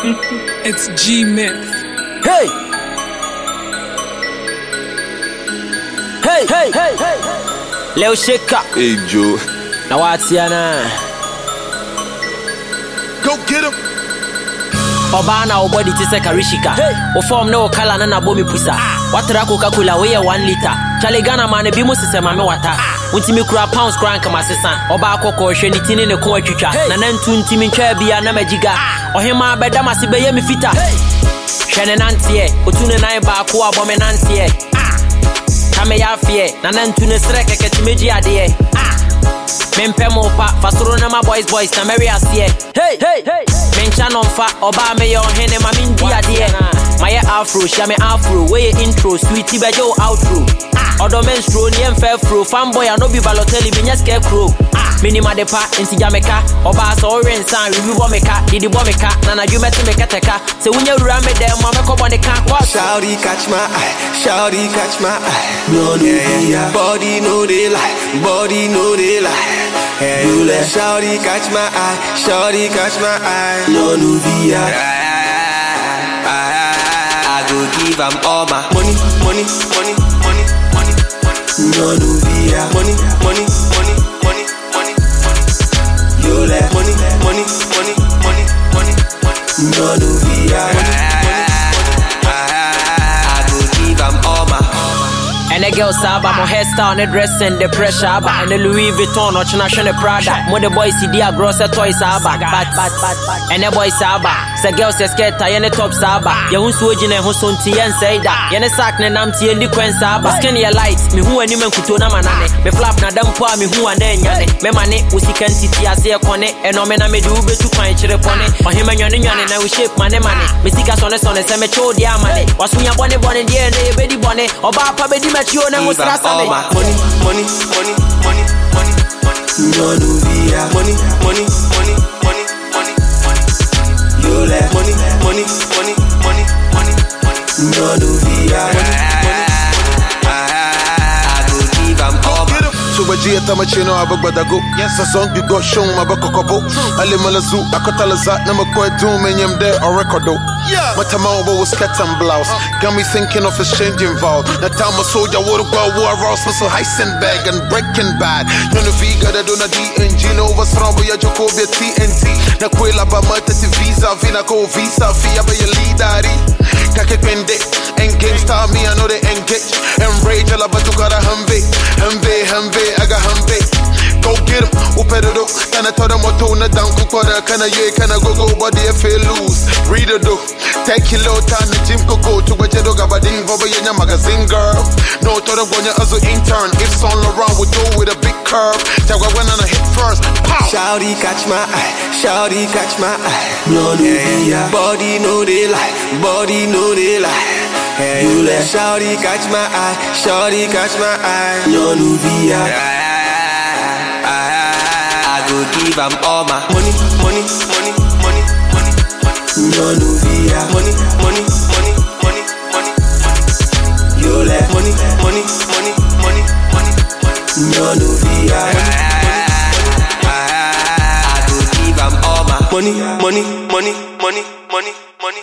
It's G Myth. Hey! Hey, hey, hey, hey! Leo Shaker, Hey Joe, na watiana. go get him. Ɔbaa na wɔbɔde body te sɛ karishika. Wo fɔm ne wo kala ne nabɔ me pusa woatra coca-cola woyɛ 1 lita kyale ghana ma no bi mu sesɛ ma me wata wontimi kura pounds kora nkama sesa ɔbaa kɔkɔɔ hwɛ ne ti ne ne ko atwitwa na na ntu ntimi ntwaa bia na magyiga ɔhemaa bɛda mase bɛyɛ me fita hwɛ ne nanteɛ ɔtu ne nan baako abɔ me nanteɛ ka meyɛ afeɛ na na ntu ne serɛ kɛkɛ timɛgye adeɛ mempɛ mo pa fa soro na ma boys boys na mɛwe aseɛ. Hey, hey, hey. menkyɛ no mfa ɔbaa meyɛ ɔhene ma mendi adeɛ. mayɛ afro hyia me afro weyɛ intro sweeti bɛgye wo outro. Ɔdɔ menstro ne yɛmfa afro fanboy a no bi baloteli menyɛ scarecrow menim ade pa nti gya meka ɔbaa sɛ wowe nsa rewi bɔ meka didi bɔ meka na nadwo mɛte mekɛtɛka sɛ wonya wura me dɛ ma mɛkɔbɔ ne ka. Kɔ Shawty catch my eye, shawty catch my eye. No Nubia, body no they lie, body no they lie. Hey, you let shawty catch my eye, shawty catch my eye. No Nubia. I go give am all my money, money, money, money, money, money. No Nubia, money, money, money, money, money, girl saba mo hairstyle ne dressing the pressure. Aba and the Louis Vuitton or china Prada. Mo the boys see dia gross toys aba but but but and the boys saba se girl se skirt ye ne top saba. Ye hu so gina hu so nti ye nsai da ye ne sack ne nam tie ndi kwen saba. Skin ye light me hu ani man kuto na manane me flap na dam po a me hu anda nyane me mane usika ntiti ase e kone eno me na me de ubetu kwan kire pone ohema nwane nwane na we shape mane mane ah. me sika sone sone se me cho dia mane wasunya bone bone die ne ye bedi bone oba pa bedi me chio ne Give musra am all same my money, money, money, money, money, money. Money, money, money, money, money, my. Subajia tamachino abagbadago Yes, a song you got shown abakokobo Ali malazu akotala zat na makoe doom and yem there or recordo Yeah. Matamamba was cat and blouse. Got me thinking of exchanging vows. Na time a soldier would go war ross so Heisenberg and bag and Breaking Bad. You Yono viga da dona DNG no over strombo ya Jacobia TNT Na kwela ba mata visa vina ko visa Fia ba ya lidari Kake pende and gangsta me I know they engage. Enrage ala batu kara humve Kana toda moto na down kukwara Kana ye kana go go? Body if you lose Read it do. Take your low time the gym go go To wache do gabading Voba yenya magazine girl. No toda gonya azo intern. Yves Saint Laurent would do with a big curve. Tagwa when on a hit first Pow! Shawty catch my eye, shawty catch my eye. No Nubia, body no they lie, body no they lie. Hey, you let shawty catch my eye, shawty catch my eye. No Nubia. I go give am all my money, money, money, money, money, money. No Nubia, money, money, money, money, money, money. You let money, money, money, money, money, money. No money, money, money. I go give am all my money, money, money, money,